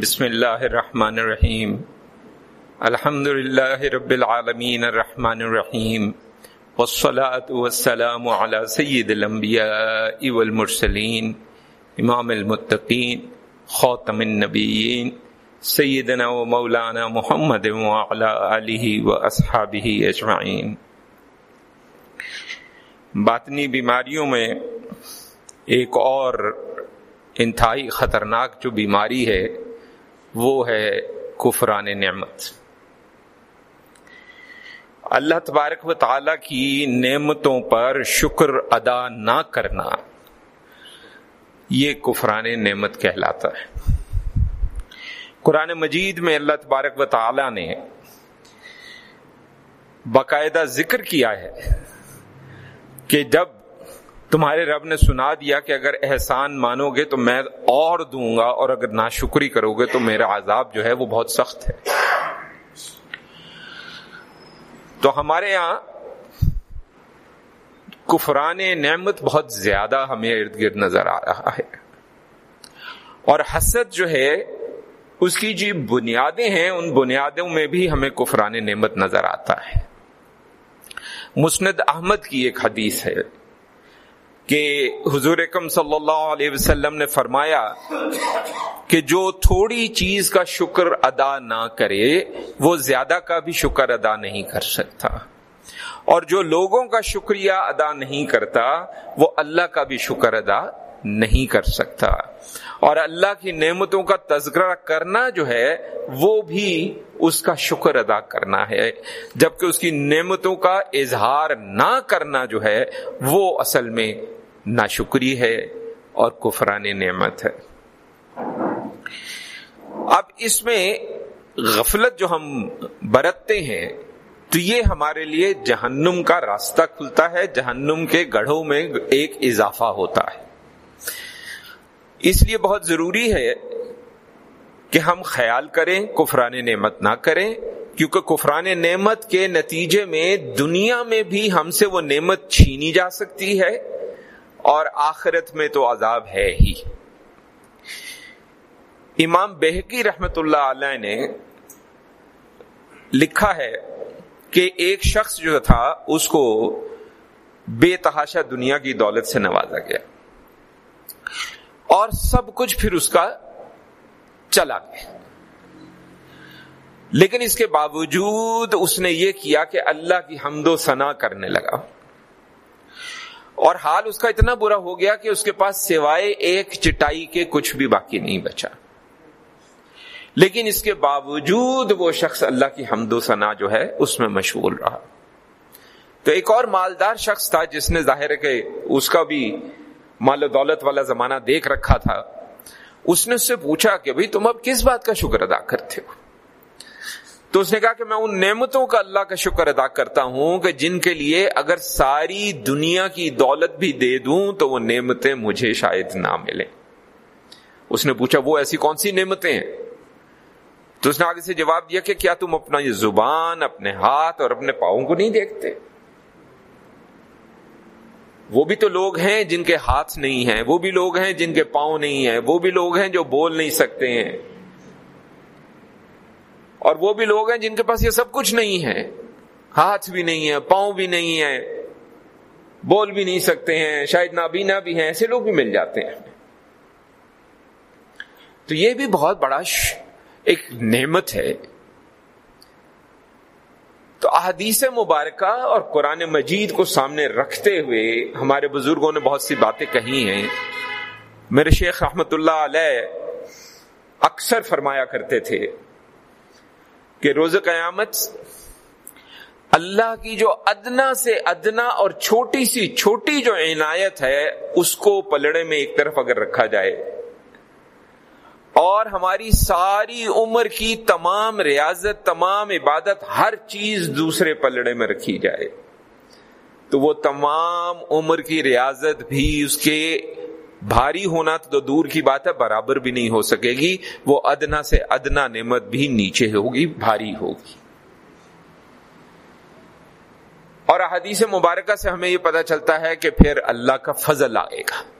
بسم اللہ الرحمن الرحیم۔ الحمد للہ رب العالمین الرحمن الرحیم۔ والصلاة والسلام على سید الانبیاء والمرسلین۔ امام المتقین، خاتم النبیین۔ سیدنا و مولانا محمد وعلى آلہ و اصحابہ اجمعین۔ باطنی بیماریوں میں ایک اور انتہائی خطرناک جو بیماری ہے وہ ہے کفران نعمت۔ اللہ تبارک و تعالی کی نعمتوں پر شکر ادا نہ کرنا یہ کفران نعمت کہلاتا ہے۔ قرآن مجید میں اللہ تبارک و تعالی نے باقاعدہ ذکر کیا ہے کہ جب تمہارے رب نے سنا دیا کہ اگر احسان مانو گے تو میں اور دوں گا اور اگر ناشکری کرو گے تو میرا عذاب جو ہے وہ بہت سخت ہے۔ تو ہمارے یہاں کفران نعمت بہت زیادہ ہمیں ارد گرد نظر آ رہا ہے۔ اور حسد جو ہے، اس کی جو بنیادیں ہیں، ان بنیادوں میں بھی ہمیں کفران نعمت نظر آتا ہے۔ مسند احمد کی ایک حدیث ہے۔ کہ حضور اکم صلی اللہ علیہ وسلم نے فرمایا کہ جو تھوڑی چیز کا شکر ادا نہ کرے، وہ زیادہ کا بھی شکر ادا نہیں کر سکتا۔ اور جو لوگوں کا شکریہ ادا نہیں کرتا، وہ اللہ کا بھی شکر ادا نہیں کر سکتا۔ اور اللہ کی نعمتوں کا تذکرہ کرنا جو ہے، وہ بھی اس کا شکر ادا کرنا ہے۔ جبکہ اس کی نعمتوں کا اظہار نہ کرنا جو ہے، وہ اصل میں ناشکری ہے اور کفران نعمت ہے۔ اب اس میں غفلت جو ہم برتتے ہیں، تو یہ ہمارے لیے جہنم کا راستہ کھلتا ہے۔ جہنم کے گڑھوں میں ایک اضافہ ہوتا ہے۔ اس لیے بہت ضروری ہے کہ ہم خیال کریں، کفران نعمت نہ کریں، کیونکہ کفران نعمت کے نتیجے میں دنیا میں بھی ہم سے وہ نعمت چھینی جا سکتی ہے اور آخرت میں تو عذاب ہے ہی۔ امام بہکی رحمت اللہ علیہ نے لکھا ہے کہ ایک شخص جو تھا، اس کو بے تحاشا دنیا کی دولت سے نوازا گیا۔ اور سب کچھ پھر اس کا چلا گیا۔ لیکن اس کے باوجود اس نے یہ کیا کہ اللہ کی حمد و ثنا کرنے لگا۔ اور حال اس کا اتنا برا ہو گیا کہ اس کے پاس سوائے ایک چٹائی کے کچھ بھی باقی نہیں بچا۔ لیکن اس کے باوجود وہ شخص اللہ کی حمد و ثنا جو ہے اس میں مشغول رہا۔ تو ایک اور مالدار شخص تھا جس نے ظاہر ہے کہ اس کا بھی مال و دولت والا زمانہ دیکھ رکھا تھا، اس نے اس سے پوچھا کہ بھائی تم اب کس بات کا شکر ادا کرتے ہو؟ تو اس نے کہا کہ میں ان نعمتوں کا اللہ کا شکر ادا کرتا ہوں کہ جن کے لیے اگر ساری دنیا کی دولت بھی دے دوں تو وہ نعمتیں مجھے شاید نہ ملیں۔ اس نے پوچھا، وہ ایسی کون سی نعمتیں ہیں؟ تو اس نے آگے سے جواب دیا کہ کیا تم اپنا یہ زبان، اپنے ہاتھ اور اپنے پاؤں کو نہیں دیکھتے؟ وہ بھی تو لوگ ہیں جن کے ہاتھ نہیں ہیں، وہ بھی لوگ ہیں جن کے پاؤں نہیں ہیں، وہ بھی لوگ ہیں جو بول نہیں سکتے ہیں۔ اور وہ بھی لوگ ہیں جن کے پاس یہ سب کچھ نہیں ہے۔ ہاتھ بھی نہیں ہے، پاؤں بھی نہیں ہے، بول بھی نہیں سکتے ہیں، شاید نابینا بھی ہیں، ایسے لوگ بھی مل جاتے ہیں۔ تو یہ بھی بہت بڑا ایک نعمت ہے۔ تو احادیث مبارکہ اور قرآن مجید کو سامنے رکھتے ہوئے ہمارے بزرگوں نے بہت سی باتیں کہی ہیں۔ میرے شیخ رحمت اللہ علیہ اکثر فرمایا کرتے تھے کہ روز قیامت اللہ کی جو ادنا سے ادنا اور چھوٹی سی چھوٹی جو عنایت ہے، اس کو پلڑے میں ایک طرف اگر رکھا جائے اور ہماری ساری عمر کی تمام ریاضت، تمام عبادت ہر چیز دوسرے پلڑے میں رکھی جائے۔ تو وہ تمام عمر کی ریاضت بھی اس کے بھاری ہونا تو دور کی بات ہے، برابر بھی نہیں ہو سکے گی۔ وہ ادنا سے ادنا نعمت بھی نیچے ہوگی، بھاری ہوگی۔ اور حدیث مبارکہ سے ہمیں یہ پتا چلتا ہے کہ پھر اللہ کا فضل آئے گا۔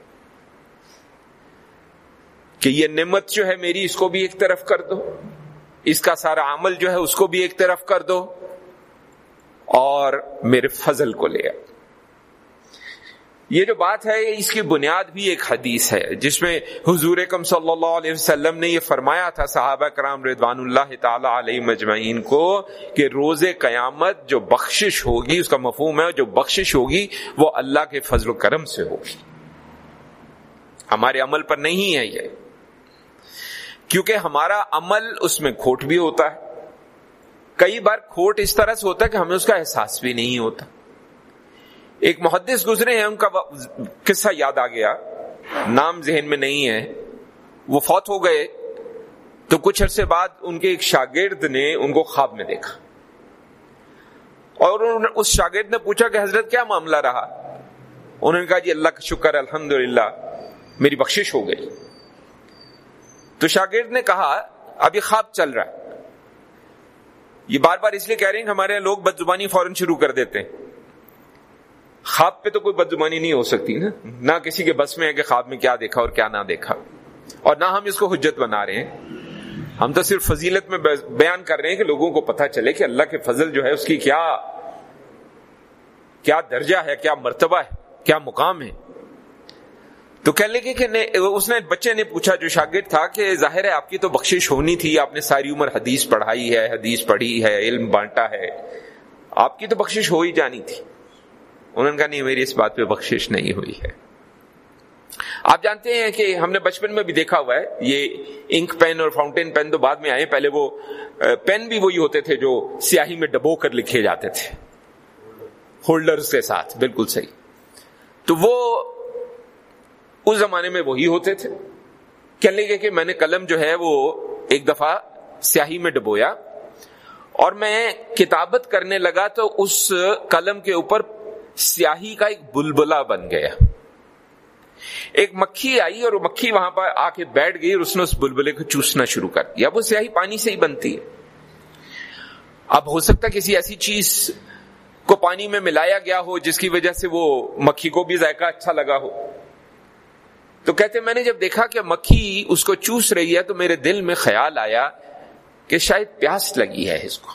کہ یہ نعمت جو ہے میری، اس کو بھی ایک طرف کر دو۔ اس کا سارا عمل جو ہے، اس کو بھی ایک طرف کر دو۔ اور میرے فضل کو لے آؤ۔ یہ جو بات ہے، اس کی بنیاد بھی ایک حدیث ہے، جس میں حضور کم صلی اللہ علیہ وسلم نے یہ فرمایا تھا، صحابہ کرام رضوان اللہ تعالی علیہ مجمعین کو، کہ روز قیامت جو بخشش ہوگی، اس کا مفہوم ہے، جو بخشش ہوگی، وہ اللہ کے فضل و کرم سے ہوگی۔ ہمارے عمل پر نہیں ہے یہ۔ کیونکہ ہمارا عمل اس میں کھوٹ بھی ہوتا ہے۔ کئی بار کھوٹ اس طرح سے ہوتا ہے کہ ہمیں اس کا احساس بھی نہیں ہوتا۔ ایک محدث گزرے ہیں، ان کا قصہ یاد آ گیا۔ نام ذہن میں نہیں ہے۔ وہ فوت ہو گئے۔ تو کچھ عرصے بعد ان کے ایک شاگرد نے ان کو خواب میں دیکھا۔ اور اس شاگرد نے پوچھا کہ حضرت، کیا معاملہ رہا؟ انہوں نے کہا جی اللہ کا شکر الحمد میری بخشش ہو گئی۔ تو شاگرد نے کہا، اب یہ خواب چل رہا ہے۔ یہ بار بار اس لیے کہہ رہے ہیں کہ ہمارے لوگ بد زبانی فوراً شروع کر دیتے ہیں۔ خواب پہ تو کوئی بد زبانی نہیں ہو سکتی نا۔ نہ کسی کے بس میں ہے کہ خواب میں کیا دیکھا اور کیا نہ دیکھا۔ اور نہ ہم اس کو حجت بنا رہے ہیں۔ ہم تو صرف فضیلت میں بیان کر رہے ہیں کہ لوگوں کو پتہ چلے کہ اللہ کے فضل جو ہے اس کی کیا کیا درجہ ہے، کیا مرتبہ ہے، کیا مقام ہے۔ تو کہنے لگے کہ اس نے بچے نے پوچھا جو شاگرد تھا کہ ظاہر ہے آپ کی تو بخشش ہونی تھی، آپ نے ساری عمر حدیث پڑھائی ہے، حدیث پڑھی ہے، علم بانٹا ہے۔ آپ کی تو بخشش ہو ہی جانی تھی۔ انہوں نے کہا، نہیں، میری اس بات پہ بخشش نہیں ہوئی ہے۔ آپ جانتے ہیں کہ ہم نے بچپن میں بھی دیکھا ہوا ہے، یہ انک پین اور فاؤنٹین پین تو بعد میں آئے۔ پہلے وہ پین بھی وہی ہوتے تھے جو سیاہی میں ڈبو کر لکھے جاتے تھے۔ ہولڈر کے ساتھ، بالکل صحیح۔ تو وہ اس زمانے میں وہی ہوتے تھے۔ کہنے لگے کہ میں نے قلم جو ہے وہ ایک دفعہ سیاہی میں ڈبویا اور میں کتابت کرنے لگا تو اس قلم کے اوپر سیاہی کا ایک بلبلا بن گیا۔ ایک مکھی آئی اور مکھی وہاں پر آ کے بیٹھ گئی اور اس نے اس بلبلے کو چوسنا شروع کر دیا۔ وہ سیاہی پانی سے ہی بنتی ہے۔ اب ہو سکتا کسی ایسی چیز کو پانی میں ملایا گیا ہو جس کی وجہ سے وہ مکھی کو بھی ذائقہ اچھا لگا ہو۔ تو کہتے میں نے جب دیکھا کہ مکھی اس کو چوس رہی ہے، تو میرے دل میں خیال آیا کہ شاید پیاس لگی ہے اس کو۔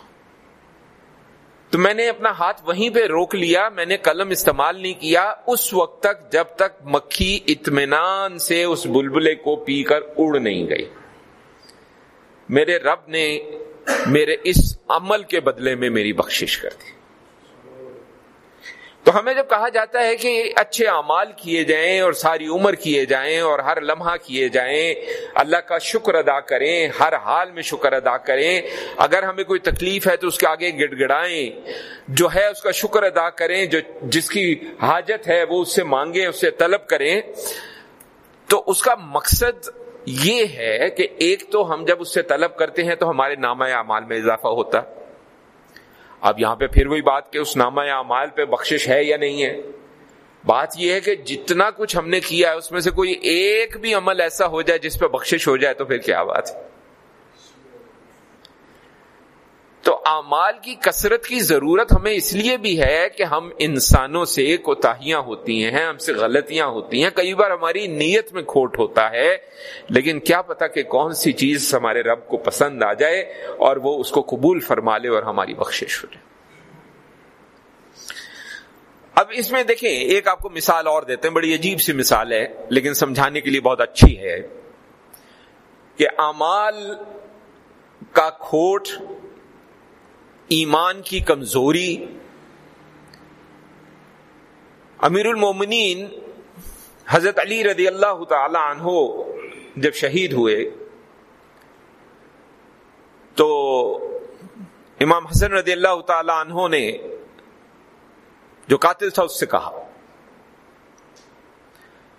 تو میں نے اپنا ہاتھ وہیں پہ روک لیا، میں نے قلم استعمال نہیں کیا۔ اس وقت تک جب تک مکھی اطمینان سے اس بلبلے کو پی کر اڑ نہیں گئی۔ میرے رب نے میرے اس عمل کے بدلے میں میری بخشش کر دی۔ تو ہمیں جب کہا جاتا ہے کہ اچھے اعمال کیے جائیں اور ساری عمر کیے جائیں اور ہر لمحہ کیے جائیں، اللہ کا شکر ادا کریں، ہر حال میں شکر ادا کریں، اگر ہمیں کوئی تکلیف ہے تو اس کے آگے گڑ گڑائیں جو ہے اس کا شکر ادا کریں، جو جس کی حاجت ہے وہ اس سے مانگیں، اس سے طلب کریں۔ تو اس کا مقصد یہ ہے کہ ایک تو ہم جب اس سے طلب کرتے ہیں تو ہمارے نامہ اعمال میں اضافہ ہوتا۔ ہے اب یہاں پہ پھر وہی بات کہ اس نامہ یا امال پہ بخشش ہے یا نہیں ہے؟ بات یہ ہے کہ جتنا کچھ ہم نے کیا ہے، اس میں سے کوئی ایک بھی عمل ایسا ہو جائے جس پہ بخشش ہو جائے تو پھر کیا بات ہے؟ تو اعمال کی کثرت کی ضرورت ہمیں اس لیے بھی ہے کہ ہم انسانوں سے کوتاہیاں ہوتی ہیں، ہم سے غلطیاں ہوتی ہیں۔ کئی بار ہماری نیت میں کھوٹ ہوتا ہے، لیکن کیا پتا کہ کون سی چیز ہمارے رب کو پسند آ جائے اور وہ اس کو قبول فرما لے اور ہماری بخشش ہو جائے۔ اب اس میں دیکھیں، ایک آپ کو مثال اور دیتے ہیں۔ بڑی عجیب سی مثال ہے، لیکن سمجھانے کے لیے بہت اچھی ہے کہ امال کا کھوٹ ایمان کی کمزوری۔ امیر المومنین حضرت علی رضی اللہ تعالی عنہ جب شہید ہوئے، تو امام حسن رضی اللہ تعالی عنہ نے جو قاتل تھا اس سے کہا۔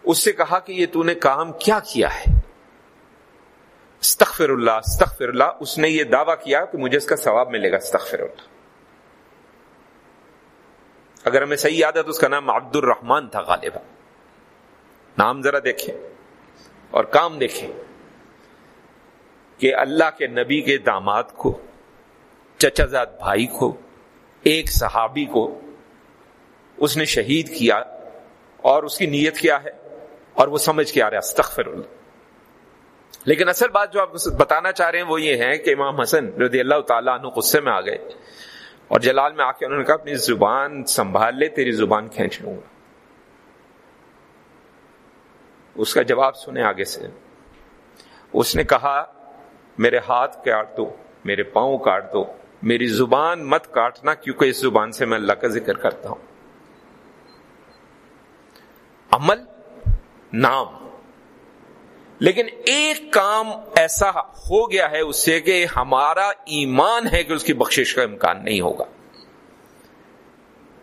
اس سے کہا کہ یہ تو نے کام کیا کیا ہے؟ استغفر اللہ استغفر اللہ اس نے یہ دعویٰ کیا کہ مجھے اس کا ثواب ملے گا استغفر اللہ اگر ہمیں صحیح یاد ہے تو اس کا نام عبد الرحمان تھا غالبا۔ نام ذرا دیکھیں اور کام دیکھیں کہ اللہ کے نبی کے داماد کو، چچا زاد بھائی کو، ایک صحابی کو اس نے شہید کیا اور اس کی نیت کیا ہے اور وہ سمجھ کے آ رہا استغفر اللہ لیکن اصل بات جو آپ بتانا چاہ رہے ہیں وہ یہ ہے کہ امام حسن رضی اللہ تعالیٰ عنہ غصے میں آ گئے اور جلال میں آ کے انہوں نے کہا، اپنی زبان سنبھال لے، تیری زبان کھینچ لوں گا۔ اس کا جواب سنے آگے سے۔ اس نے کہا، میرے ہاتھ کاٹ دو، میرے پاؤں کاٹ دو، میری زبان مت کاٹنا کیونکہ اس زبان سے میں اللہ کا ذکر کرتا ہوں۔ عمل، نام۔ لیکن ایک کام ایسا ہو گیا ہے اس سے کہ ہمارا ایمان ہے کہ اس کی بخشش کا امکان نہیں ہوگا۔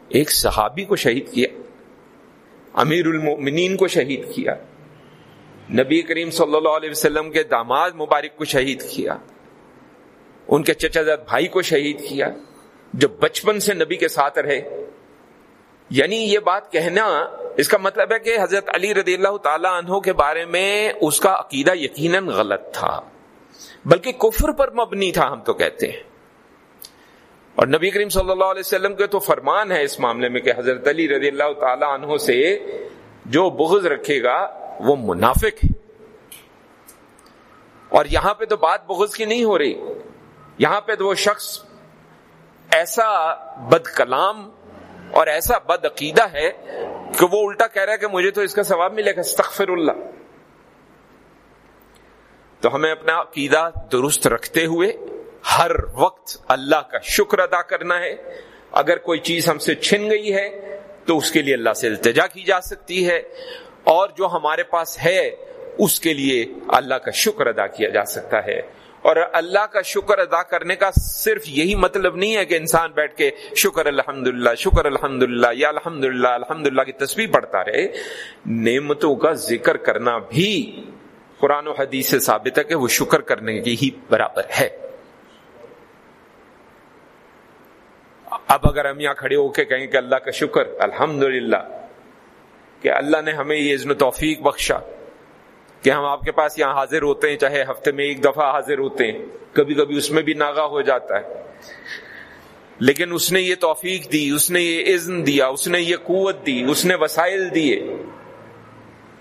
ایک صحابی کو شہید کیا، امیر المؤمنین کو شہید کیا، نبی کریم صلی اللہ علیہ وسلم کے داماد مبارک کو شہید کیا، ان کے چچا زاد بھائی کو شہید کیا، جو بچپن سے نبی کے ساتھ رہے۔ یعنی یہ بات کہنا اس کا مطلب ہے کہ حضرت علی رضی اللہ تعالی عنہ کے بارے میں اس کا عقیدہ یقیناً غلط تھا۔ بلکہ کفر پر مبنی تھا ہم تو کہتے ہیں۔ اور نبی کریم صلی اللہ علیہ وسلم کے تو فرمان ہے اس معاملے میں کہ حضرت علی رضی اللہ تعالی عنہ سے جو بغض رکھے گا وہ منافق ہے۔ اور یہاں پہ تو بات بغض کی نہیں ہو رہی۔ یہاں پہ تو وہ شخص ایسا بد کلام اور ایسا بد عقیدہ ہے کہ وہ الٹا کہہ رہا ہے کہ مجھے تو اس کا ثواب ملے گا، استغفر اللہ۔ تو ہمیں اپنا عقیدہ درست رکھتے ہوئے ہر وقت اللہ کا شکر ادا کرنا ہے۔ اگر کوئی چیز ہم سے چھن گئی ہے، تو اس کے لیے اللہ سے التجا کی جا سکتی ہے۔ اور جو ہمارے پاس ہے، اس کے لیے اللہ کا شکر ادا کیا جا سکتا ہے۔ اور اللہ کا شکر ادا کرنے کا صرف یہی مطلب نہیں ہے کہ انسان بیٹھ کے شکر الحمد شکر الحمد للہ یا الحمد للہ الحمد للہ کی تصویر پڑھتا رہے۔ نعمتوں کا ذکر کرنا بھی قرآن و حدیث سے ثابت ہے کہ وہ شکر کرنے کی ہی برابر ہے۔ اب اگر ہم یہاں کھڑے ہو کے کہیں کہ اللہ کا شکر الحمد للہ کہ اللہ نے ہمیں یہ عزم توفیق بخشا۔ کہ ہم آپ کے پاس یہاں حاضر ہوتے ہیں، چاہے ہفتے میں ایک دفعہ حاضر ہوتے ہیں کبھی کبھی اس میں بھی ناغا ہو جاتا ہے۔ لیکن اس نے یہ توفیق دی، اس نے یہ عزم دیا، اس نے یہ قوت دی، اس نے وسائل دیے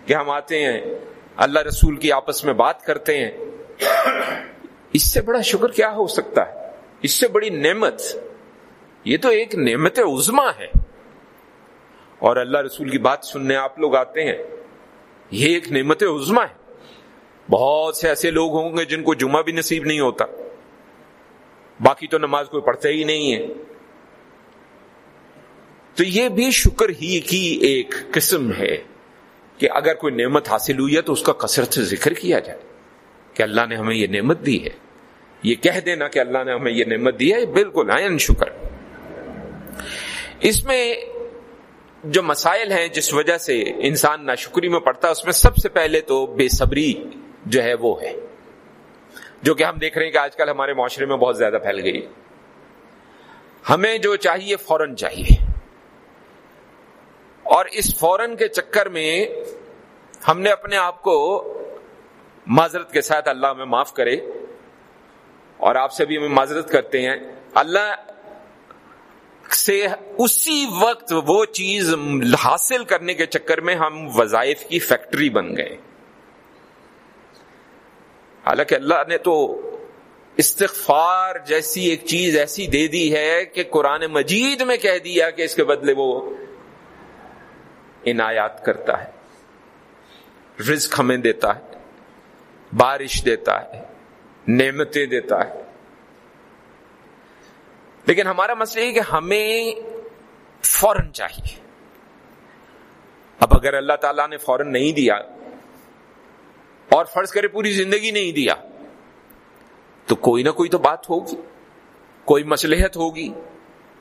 کہ ہم آتے ہیں، اللہ رسول کی آپس میں بات کرتے ہیں۔ اس سے بڑا شکر کیا ہو سکتا ہے؟ اس سے بڑی نعمت۔ یہ تو ایک نعمت عزما ہے۔ اور اللہ رسول کی بات سننے آپ لوگ آتے ہیں۔ یہ ایک نعمت عزما ہے۔ بہت سے ایسے لوگ ہوں گے جن کو جمعہ بھی نصیب نہیں ہوتا۔ باقی تو نماز کوئی پڑھتا ہی نہیں ہے تو یہ بھی شکر ہی کی ایک قسم ہے کہ اگر کوئی نعمت حاصل ہوئی ہے تو اس کا کثرت سے ذکر کیا جائے۔ کہ اللہ نے ہمیں یہ نعمت دی ہے۔ یہ کہہ دینا کہ اللہ نے ہمیں یہ نعمت دی ہے، بالکل آئین شکر۔ اس میں جو مسائل ہیں جس وجہ سے انسان ناشکری میں پڑتا ہے، اس میں سب سے پہلے تو بے صبری جو ہے وہ ہے۔ جو کہ ہم دیکھ رہے ہیں کہ آج کل ہمارے معاشرے میں بہت زیادہ پھیل گئی۔ ہمیں جو چاہیے فوراً چاہیے۔ اور اس فوراً کے چکر میں ہم نے اپنے آپ کو معذرت کے ساتھ اللہ میں معاف کرے۔ اور آپ سے بھی ہمیں معذرت کرتے ہیں۔ اللہ سے اسی وقت وہ چیز حاصل کرنے کے چکر میں ہم وظائف کی فیکٹری بن گئے۔ حالانکہ اللہ نے تو استغفار جیسی ایک چیز ایسی دے دی ہے کہ قرآن مجید میں کہہ دیا کہ اس کے بدلے وہ عنایات کرتا ہے، رزق ہمیں دیتا ہے، بارش دیتا ہے، نعمتیں دیتا ہے۔ لیکن ہمارا مسئلہ یہ کہ ہمیں فوراً چاہیے۔ اب اگر اللہ تعالیٰ نے فوراً نہیں دیا اور فرض کرے پوری زندگی نہیں دیا، تو کوئی نہ کوئی تو بات ہوگی، کوئی مسلحت ہوگی،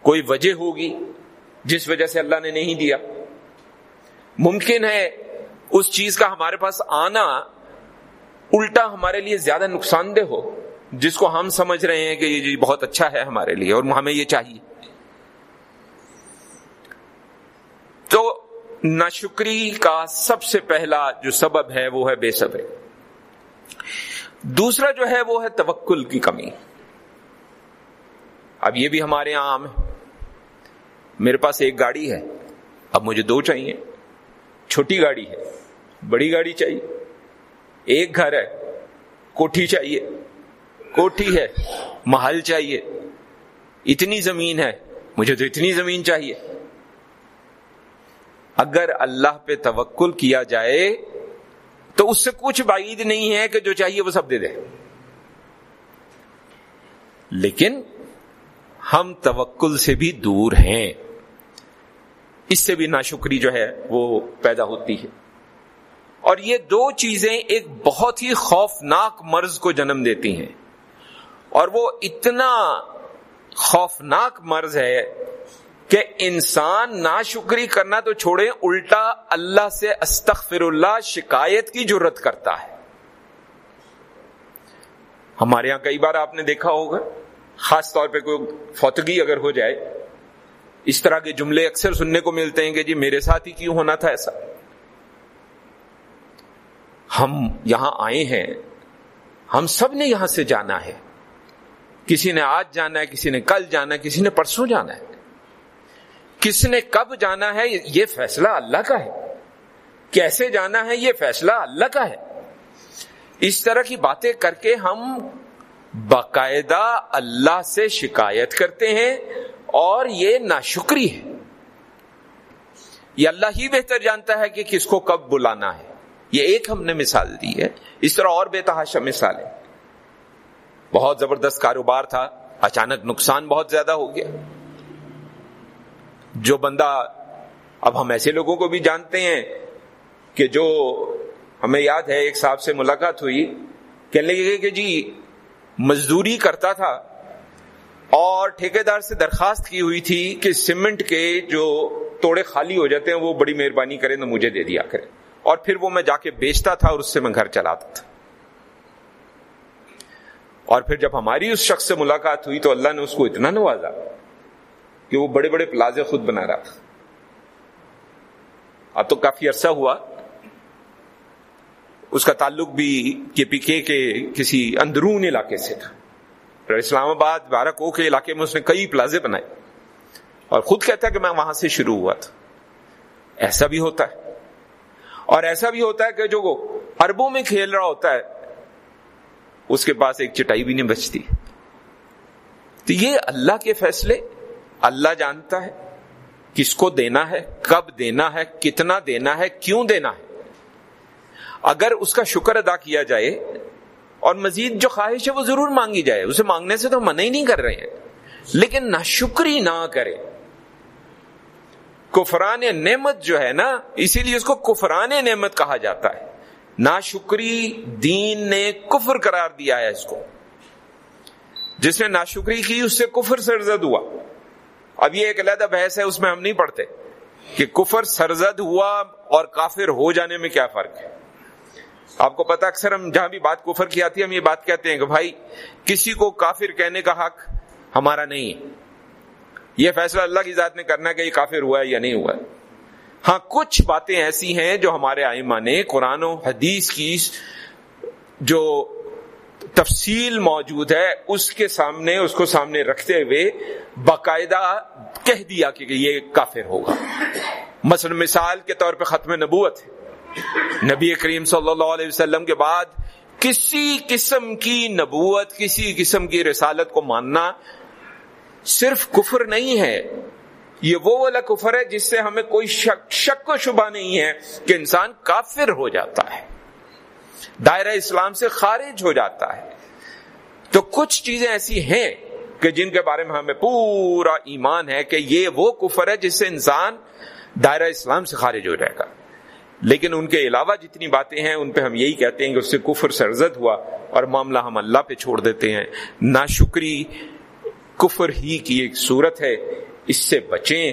کوئی وجہ ہوگی جس وجہ سے اللہ نے نہیں دیا۔ ممکن ہے اس چیز کا ہمارے پاس آنا، الٹا ہمارے لیے زیادہ نقصان دہ ہو۔ جس کو ہم سمجھ رہے ہیں کہ یہ جی بہت اچھا ہے ہمارے لیے اور ہمیں یہ چاہیے۔ تو ناشکری کا سب سے پہلا جو سبب ہے وہ ہے بے صبر دوسرا جو ہے وہ ہے توکل کی کمی۔ اب یہ بھی ہمارے یہاں عام ہے۔ میرے پاس ایک گاڑی ہے۔ اب مجھے دو چاہیے۔ چھوٹی گاڑی ہے۔ بڑی گاڑی چاہیے۔ ایک گھر ہے۔ کوٹھی چاہیے۔ کوٹھی ہے، محل چاہیے۔ اتنی زمین ہے، مجھے تو اتنی زمین چاہیے۔ اگر اللہ پہ توکل کیا جائے، تو اس سے کچھ بعید نہیں ہے کہ جو چاہیے وہ سب دے دے۔ لیکن ہم توکل سے بھی دور ہیں۔ اس سے بھی ناشکری جو ہے وہ پیدا ہوتی ہے۔ اور یہ دو چیزیں ایک بہت ہی خوفناک مرض کو جنم دیتی ہیں۔ اور وہ اتنا خوفناک مرض ہے کہ انسان ناشکری کرنا تو چھوڑے الٹا اللہ سے استغفر اللہ شکایت کی ضرورت کرتا ہے۔ ہمارے یہاں کئی بار آپ نے دیکھا ہوگا، خاص طور پہ کوئی فوتگی اگر ہو جائے، اس طرح کے جملے اکثر سننے کو ملتے ہیں کہ جی میرے ساتھ ہی کیوں ہونا تھا ایسا؟ ہم یہاں آئے ہیں، ہم سب نے یہاں سے جانا ہے۔ کسی نے آج جانا ہے، کسی نے کل جانا ہے، کسی نے پرسوں جانا ہے۔ کس نے کب جانا ہے، یہ فیصلہ اللہ کا ہے۔ کیسے جانا ہے، یہ فیصلہ اللہ کا ہے۔ اس طرح کی باتیں کر کے ہم باقاعدہ اللہ سے شکایت کرتے ہیں اور یہ ناشکری ہے۔ یہ اللہ ہی بہتر جانتا ہے کہ کس کو کب بلانا ہے۔ یہ ایک ہم نے مثال دی ہے۔ اس طرح اور بے تحاشا مثال ہے بہت زبردست کاروبار تھا، اچانک نقصان بہت زیادہ ہو گیا۔ جو بندہ اب ہم ایسے لوگوں کو بھی جانتے ہیں کہ جو ہمیں یاد ہے، ایک صاحب سے ملاقات ہوئی، کہنے لگے کہ جی مزدوری کرتا تھا اور ٹھیکیدار سے درخواست کی ہوئی تھی کہ سیمنٹ کے جو توڑے خالی ہو جاتے ہیں، وہ بڑی مہربانی کریں تو مجھے دے دیا کرے اور پھر وہ میں جا کے بیچتا تھا اور اس سے میں گھر چلاتا تھا۔ اور پھر جب ہماری اس شخص سے ملاقات ہوئی تو اللہ نے اس کو اتنا نوازا کہ وہ بڑے بڑے پلازے خود بنا رہا تھا۔ اب تو کافی عرصہ ہوا۔ اس کا تعلق بھی کے پی کے کے کسی اندرون علاقے سے تھا۔ اسلام آباد بارہ کو کے علاقے میں اس نے کئی پلازے بنائے۔ اور خود کہتا ہے کہ میں وہاں سے شروع ہوا تھا۔ ایسا بھی ہوتا ہے۔ اور ایسا بھی ہوتا ہے کہ جو اربوں میں کھیل رہا ہوتا ہے اس کے پاس ایک چٹائی بھی نہیں بچتی۔ تو یہ اللہ کے فیصلے، اللہ جانتا ہے کس کو دینا ہے، کب دینا ہے، کتنا دینا ہے، کیوں دینا ہے۔ اگر اس کا شکر ادا کیا جائے اور مزید جو خواہش ہے وہ ضرور مانگی جائے، اسے مانگنے سے تو منع ہی نہیں کر رہے ہیں۔ لیکن نہ شکری نہ کرے۔ کفران نعمت جو ہے نا، اسی لیے اس کو کفران نعمت کہا جاتا ہے۔ نا شکری دین نے کفر قرار دیا ہے اس کو۔ جس نے ناشکری کی، اس سے کفر سرزد ہوا۔ اب یہ ایک علیحدہ بحث ہے، اس میں ہم نہیں پڑھتے۔ کہ کفر سرزد ہوا اور کافر ہو جانے میں کیا فرق ہے؟ آپ کو پتا اکثر ہم جہاں بھی بات کفر کی آتی ہے، ہم یہ بات کہتے ہیں کہ بھائی، کسی کو کافر کہنے کا حق ہمارا نہیں یہ فیصلہ اللہ کی ذات نے کرنا کہ یہ کافر ہوا ہے یا نہیں ہوا ہے۔ ہاں کچھ باتیں ایسی ہیں جو ہمارے آئمہ نے قرآن و حدیث کی جو تفصیل موجود ہے، اس کے سامنے، اس کو سامنے رکھتے ہوئے باقاعدہ کہہ دیا کہ یہ کافر ہوگا۔ مثلا مثال کے طور پہ ختم نبوت ہے۔ نبی کریم صلی اللہ علیہ وسلم کے بعد کسی قسم کی نبوت، کسی قسم کی رسالت کو ماننا صرف کفر نہیں ہے۔ یہ وہ والا کفر ہے جس سے ہمیں کوئی شک شک و شبہ نہیں ہے کہ انسان کافر ہو جاتا ہے۔ دائرہ اسلام سے خارج ہو جاتا ہے۔ تو کچھ چیزیں ایسی ہیں کہ جن کے بارے میں ہمیں پورا ایمان ہے کہ یہ وہ کفر ہے جس سے انسان دائرہ اسلام سے خارج ہو جائے گا۔ لیکن ان کے علاوہ جتنی باتیں ہیں، ان پہ ہم یہی کہتے ہیں کہ اس سے کفر سرزد ہوا اور معاملہ ہم اللہ پہ چھوڑ دیتے ہیں۔ ناشکری، کفر ہی کی ایک صورت ہے۔ اس سے بچیں۔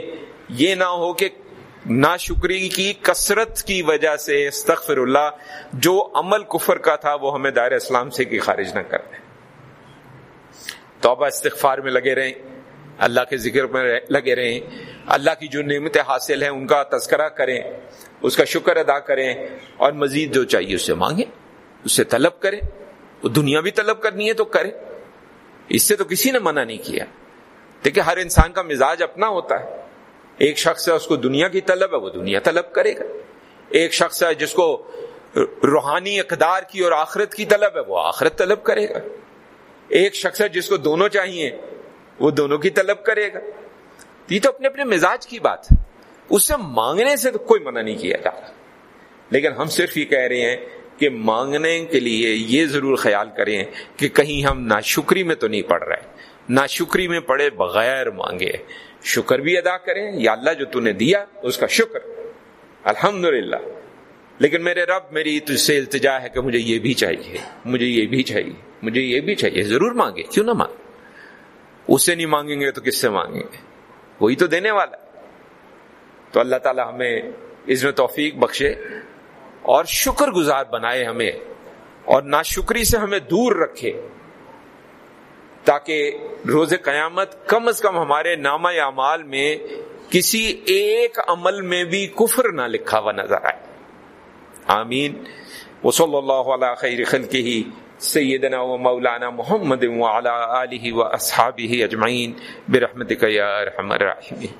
یہ نہ ہو کہ نا شکری کی کثرت کی وجہ سے، استغفر اللہ، جو عمل کفر کا تھا، وہ ہمیں دائر اسلام سے کی خارج نہ کر دیں۔ توبہ استغفار میں لگے رہیں۔ اللہ کے ذکر میں لگے رہیں۔ اللہ کی جو نعمتیں حاصل ہیں، ان کا تذکرہ کریں۔ اس کا شکر ادا کریں۔ اور مزید جو چاہیے، اسے مانگیں۔ اس سے طلب کریں۔ وہ دنیا بھی طلب کرنی ہے تو کریں۔ اس سے تو کسی نے منع نہیں کیا۔ دیکھیں ہر انسان کا مزاج اپنا ہوتا ہے۔ ایک شخص ہے، اس کو دنیا کی طلب ہے، وہ دنیا طلب کرے گا۔ ایک شخص ہے، جس کو روحانی اقدار کی اور آخرت کی طلب ہے، وہ آخرت طلب کرے گا۔ ایک شخص ہے، جس کو دونوں چاہیے، وہ دونوں کی طلب کرے گا۔ یہ تو اپنے اپنے مزاج کی بات ہے۔ اس سے مانگنے سے تو کوئی منع نہیں کیا جا رہا۔ لیکن ہم صرف یہ کہہ رہے ہیں کہ مانگنے کے لیے یہ ضرور خیال کریں کہ کہیں ہم ناشکری میں تو نہیں پڑ رہے۔ ناشکری میں پڑے بغیر مانگے۔ شکر بھی ادا کریں، یا اللہ جو نے دیا، اس کا شکر۔ الحمد لیکن میرے رب، میری تجھ سے التجا ہے کہ مجھے یہ بھی چاہیے، مجھے یہ بھی چاہیے، مجھے یہ بھی چاہیے، ضرور مانگے۔ کیوں نہ مانگے؟ اس سے نہیں مانگیں گے تو کس سے مانگیں گے؟ وہی تو دینے والا تو اللہ تعالی ہمیں اس میں توفیق بخشے اور شکر گزار بنائے ہمیں اور ناشکری سے ہمیں دور رکھے۔ تاکہ روز قیامت کم از کم ہمارے نامہ اعمال میں کسی ایک عمل میں بھی کفر نہ لکھا ہوا نظر آئے۔ آمین۔ وہ صلی اللہ علیہ خیر خلقہ، سیدنا و مولانا محمد آلہ و اصحابہ اجمعین۔ برحمتک یا ارحم الراحمین۔